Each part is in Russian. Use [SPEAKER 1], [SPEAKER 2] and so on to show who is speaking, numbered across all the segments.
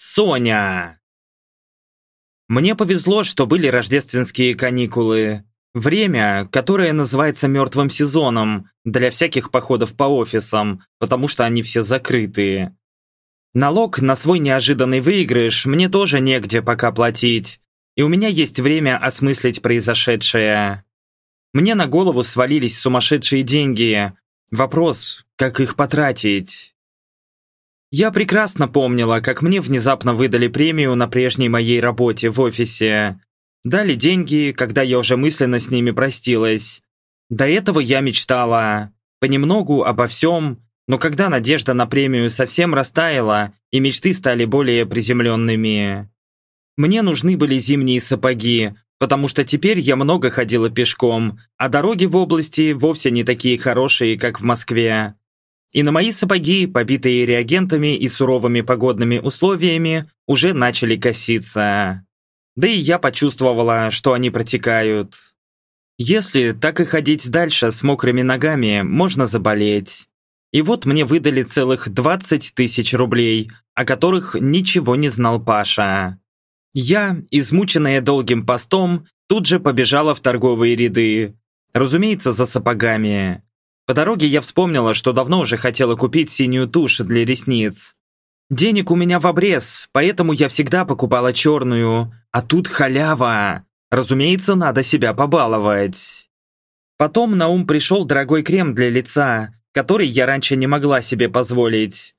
[SPEAKER 1] Соня. Мне повезло, что были рождественские каникулы. Время, которое называется мертвым сезоном для всяких походов по офисам, потому что они все закрытые. Налог на свой неожиданный выигрыш мне тоже негде пока платить, и у меня есть время осмыслить произошедшее. Мне на голову свалились сумасшедшие деньги. Вопрос, как их потратить? Я прекрасно помнила, как мне внезапно выдали премию на прежней моей работе в офисе. Дали деньги, когда я уже мысленно с ними простилась. До этого я мечтала. Понемногу обо всем, но когда надежда на премию совсем растаяла, и мечты стали более приземленными. Мне нужны были зимние сапоги, потому что теперь я много ходила пешком, а дороги в области вовсе не такие хорошие, как в Москве. И на мои сапоги, побитые реагентами и суровыми погодными условиями, уже начали коситься. Да и я почувствовала, что они протекают. Если так и ходить дальше с мокрыми ногами, можно заболеть. И вот мне выдали целых 20 тысяч рублей, о которых ничего не знал Паша. Я, измученная долгим постом, тут же побежала в торговые ряды. Разумеется, за сапогами. По дороге я вспомнила, что давно уже хотела купить синюю тушь для ресниц. Денег у меня в обрез, поэтому я всегда покупала черную, а тут халява. Разумеется, надо себя побаловать. Потом на ум пришел дорогой крем для лица, который я раньше не могла себе позволить.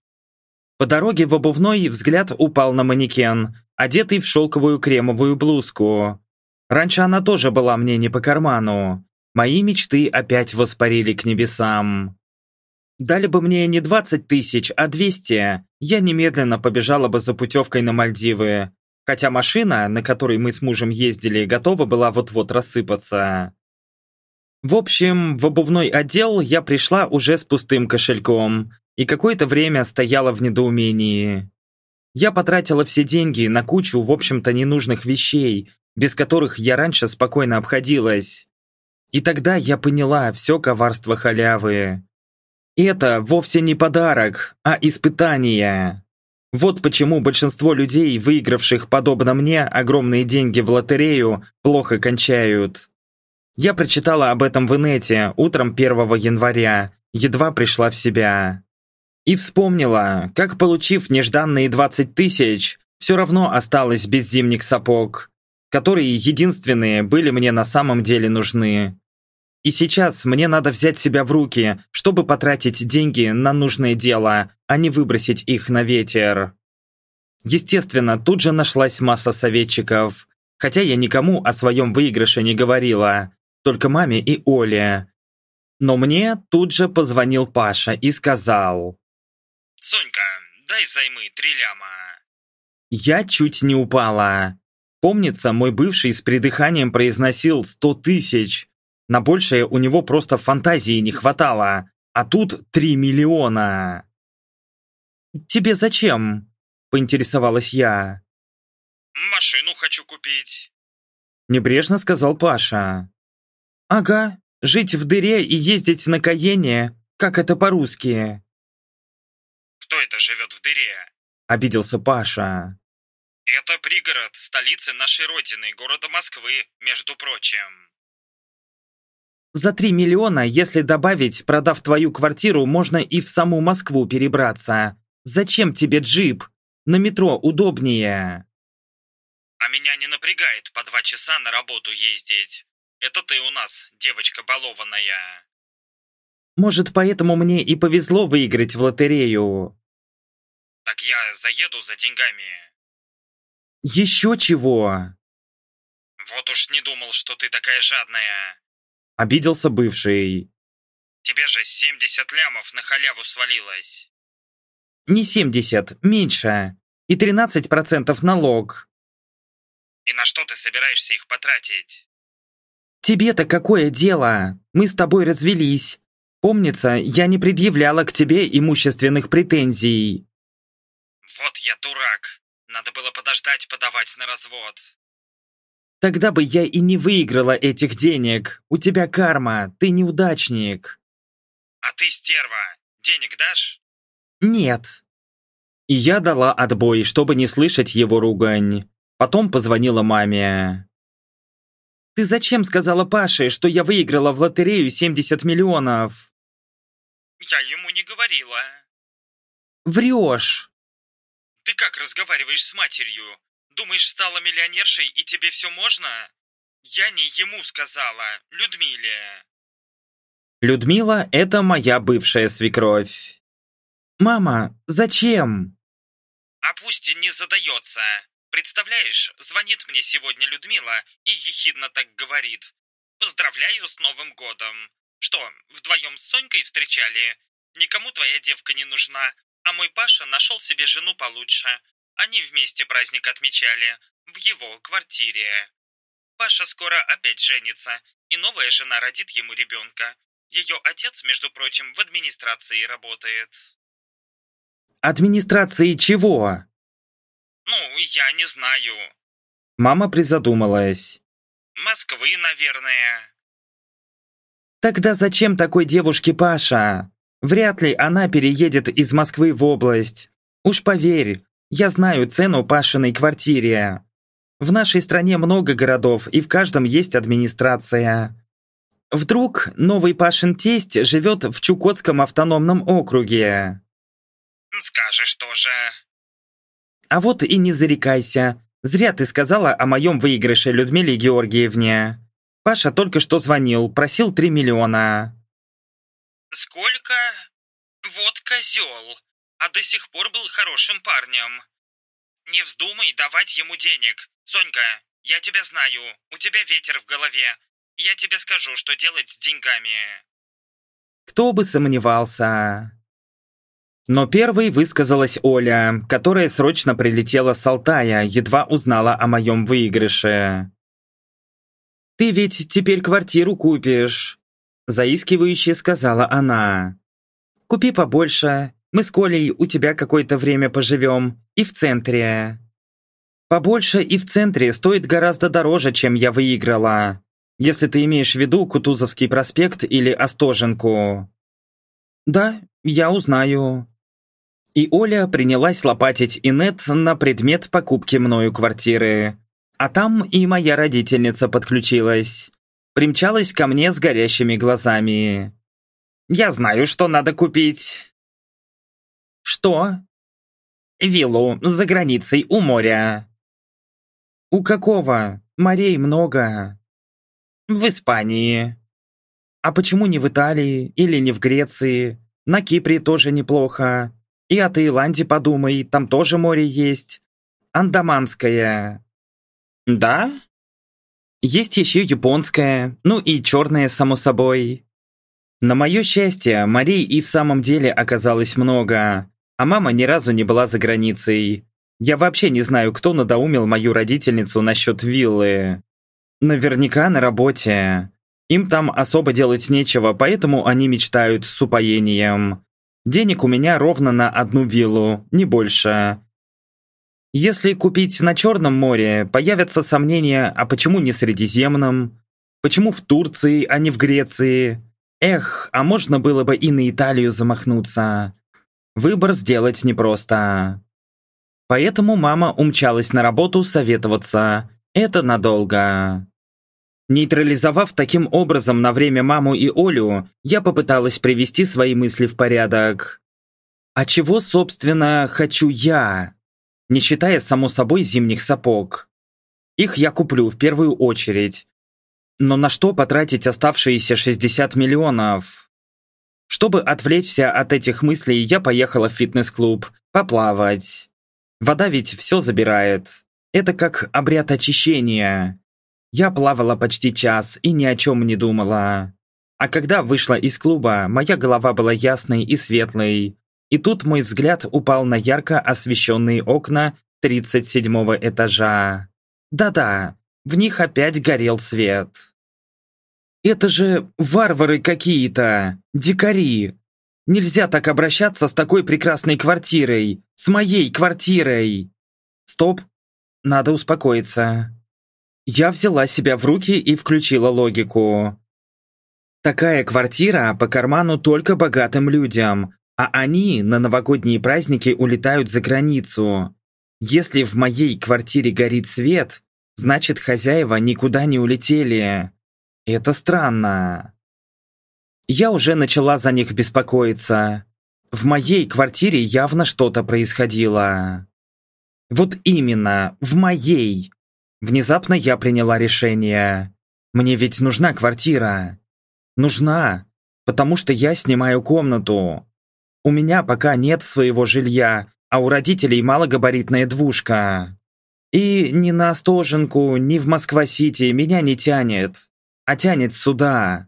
[SPEAKER 1] По дороге в обувной взгляд упал на манекен, одетый в шелковую кремовую блузку. Раньше она тоже была мне не по карману. Мои мечты опять воспарили к небесам. Дали бы мне не 20 тысяч, а 200, я немедленно побежала бы за путевкой на Мальдивы, хотя машина, на которой мы с мужем ездили, готова была вот-вот рассыпаться. В общем, в обувной отдел я пришла уже с пустым кошельком и какое-то время стояла в недоумении. Я потратила все деньги на кучу, в общем-то, ненужных вещей, без которых я раньше спокойно обходилась. И тогда я поняла все коварство халявы. Это вовсе не подарок, а испытание. Вот почему большинство людей, выигравших, подобно мне, огромные деньги в лотерею, плохо кончают. Я прочитала об этом в инете утром 1 января, едва пришла в себя. И вспомнила, как, получив нежданные 20 тысяч, все равно осталась без зимних сапог которые единственные были мне на самом деле нужны. И сейчас мне надо взять себя в руки, чтобы потратить деньги на нужное дело, а не выбросить их на ветер. Естественно, тут же нашлась масса советчиков, хотя я никому о своем выигрыше не говорила, только маме и Оле. Но мне тут же позвонил Паша и сказал.
[SPEAKER 2] «Сонька, дай взаймы три ляма».
[SPEAKER 1] Я чуть не упала. Помнится, мой бывший с придыханием произносил сто тысяч. На большее у него просто фантазии не хватало. А тут три миллиона. «Тебе зачем?» – поинтересовалась я.
[SPEAKER 2] «Машину хочу купить», –
[SPEAKER 1] небрежно сказал Паша. «Ага, жить в дыре и ездить на Каене, как это по-русски?»
[SPEAKER 2] «Кто это живет в дыре?»
[SPEAKER 1] – обиделся Паша.
[SPEAKER 2] Это пригород столицы нашей родины, города Москвы, между прочим.
[SPEAKER 1] За три миллиона, если добавить, продав твою квартиру, можно и в саму Москву перебраться. Зачем тебе джип? На метро удобнее.
[SPEAKER 2] А меня не напрягает по два часа на работу ездить. Это ты у нас, девочка балованная.
[SPEAKER 1] Может, поэтому мне и повезло выиграть в лотерею.
[SPEAKER 2] Так я заеду за деньгами.
[SPEAKER 1] Еще чего?
[SPEAKER 2] Вот уж не думал, что ты такая жадная.
[SPEAKER 1] Обиделся бывший.
[SPEAKER 2] Тебе же 70 лямов на халяву свалилось.
[SPEAKER 1] Не 70, меньше. И 13% налог.
[SPEAKER 2] И на что ты собираешься их потратить?
[SPEAKER 1] Тебе-то какое дело? Мы с тобой развелись. Помнится, я не предъявляла к тебе имущественных претензий.
[SPEAKER 2] Вот я дурак. Надо было подождать подавать на развод.
[SPEAKER 1] Тогда бы я и не выиграла этих денег. У тебя карма, ты неудачник.
[SPEAKER 2] А ты стерва. Денег дашь?
[SPEAKER 1] Нет. И я дала отбой, чтобы не слышать его ругань. Потом позвонила маме. «Ты зачем сказала Паше, что я выиграла в лотерею 70 миллионов?»
[SPEAKER 2] «Я ему не говорила».
[SPEAKER 1] «Врешь!»
[SPEAKER 2] «Ты как разговариваешь с матерью? Думаешь, стала миллионершей и тебе все можно?» «Я не ему сказала, Людмиле».
[SPEAKER 1] Людмила – это моя бывшая свекровь. «Мама, зачем?»
[SPEAKER 2] «А пусть не задается. Представляешь, звонит мне сегодня Людмила и ехидно так говорит. Поздравляю с Новым годом. Что, вдвоем с Сонькой встречали? Никому твоя девка не нужна, а мой Паша нашел себе жену получше. Они вместе праздник отмечали, в его квартире. Паша скоро опять женится, и новая жена родит ему ребенка. Ее отец, между прочим, в администрации работает.
[SPEAKER 1] Администрации чего?
[SPEAKER 2] Ну, я не знаю.
[SPEAKER 1] Мама призадумалась.
[SPEAKER 2] Москвы, наверное.
[SPEAKER 1] Тогда зачем такой девушке Паша? Вряд ли она переедет из Москвы в область. Уж поверь, я знаю цену Пашиной квартире. В нашей стране много городов, и в каждом есть администрация. Вдруг новый Пашин тесть живет в Чукотском автономном округе.
[SPEAKER 2] Скажешь тоже.
[SPEAKER 1] А вот и не зарекайся. Зря ты сказала о моем выигрыше Людмиле Георгиевне. Паша только что звонил, просил 3 миллиона.
[SPEAKER 2] Сколько? Вот козел. А до сих пор был хорошим парнем. Не вздумай давать ему денег. Сонька, я тебя знаю, у тебя ветер в голове. Я тебе скажу, что делать с деньгами.
[SPEAKER 1] Кто бы сомневался. Но первой высказалась Оля, которая срочно прилетела с Алтая, едва узнала о моем выигрыше. «Ты ведь теперь квартиру купишь», – заискивающе сказала она. «Купи побольше, мы с Колей у тебя какое-то время поживем, и в центре». Побольше и в центре стоит гораздо дороже, чем я выиграла. Если ты имеешь в виду Кутузовский проспект или Остоженку. Да, я узнаю. И Оля принялась лопатить Инет на предмет покупки мною квартиры. А там и моя родительница подключилась. Примчалась ко мне с горящими глазами. «Я знаю, что надо купить». «Что?» «Виллу за границей у моря». «У какого? Морей много». «В Испании». «А почему не в Италии или не в Греции? На Кипре тоже неплохо. И о Таиланде подумай, там тоже море есть. Андаманское». «Да?» «Есть еще японское, ну и черное, само собой». На мое счастье, морей и в самом деле оказалось много, а мама ни разу не была за границей. Я вообще не знаю, кто надоумил мою родительницу насчет виллы. Наверняка на работе. Им там особо делать нечего, поэтому они мечтают с упоением. Денег у меня ровно на одну виллу, не больше. Если купить на Черном море, появятся сомнения, а почему не Средиземном? Почему в Турции, а не в Греции? Эх, а можно было бы и на Италию замахнуться. Выбор сделать непросто. Поэтому мама умчалась на работу советоваться. Это надолго. Нейтрализовав таким образом на время маму и Олю, я попыталась привести свои мысли в порядок. А чего, собственно, хочу я? Не считая, само собой, зимних сапог. Их я куплю в первую очередь. Но на что потратить оставшиеся 60 миллионов? Чтобы отвлечься от этих мыслей, я поехала в фитнес-клуб поплавать. Вода ведь все забирает. Это как обряд очищения. Я плавала почти час и ни о чем не думала. А когда вышла из клуба, моя голова была ясной и светлой. И тут мой взгляд упал на ярко освещенные окна 37 этажа. Да-да, в них опять горел свет. Это же варвары какие-то, дикари, Нельзя так обращаться с такой прекрасной квартирой. С моей квартирой. Стоп. Надо успокоиться. Я взяла себя в руки и включила логику. Такая квартира по карману только богатым людям, А они на новогодние праздники улетают за границу. Если в моей квартире горит свет, значит хозяева никуда не улетели. Это странно. Я уже начала за них беспокоиться. В моей квартире явно что-то происходило. Вот именно, в моей. Внезапно я приняла решение. Мне ведь нужна квартира. Нужна, потому что я снимаю комнату. У меня пока нет своего жилья, а у родителей малогабаритная двушка. И ни на Остоженку, ни в Москва-Сити меня не тянет, а тянет сюда.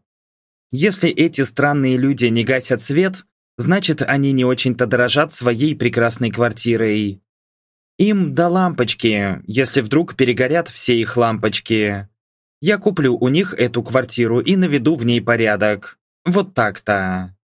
[SPEAKER 1] Если эти странные люди не гасят свет, значит они не очень-то дорожат своей прекрасной квартирой. Им до лампочки, если вдруг перегорят все их лампочки. Я куплю у них эту квартиру и наведу в ней порядок. Вот так-то.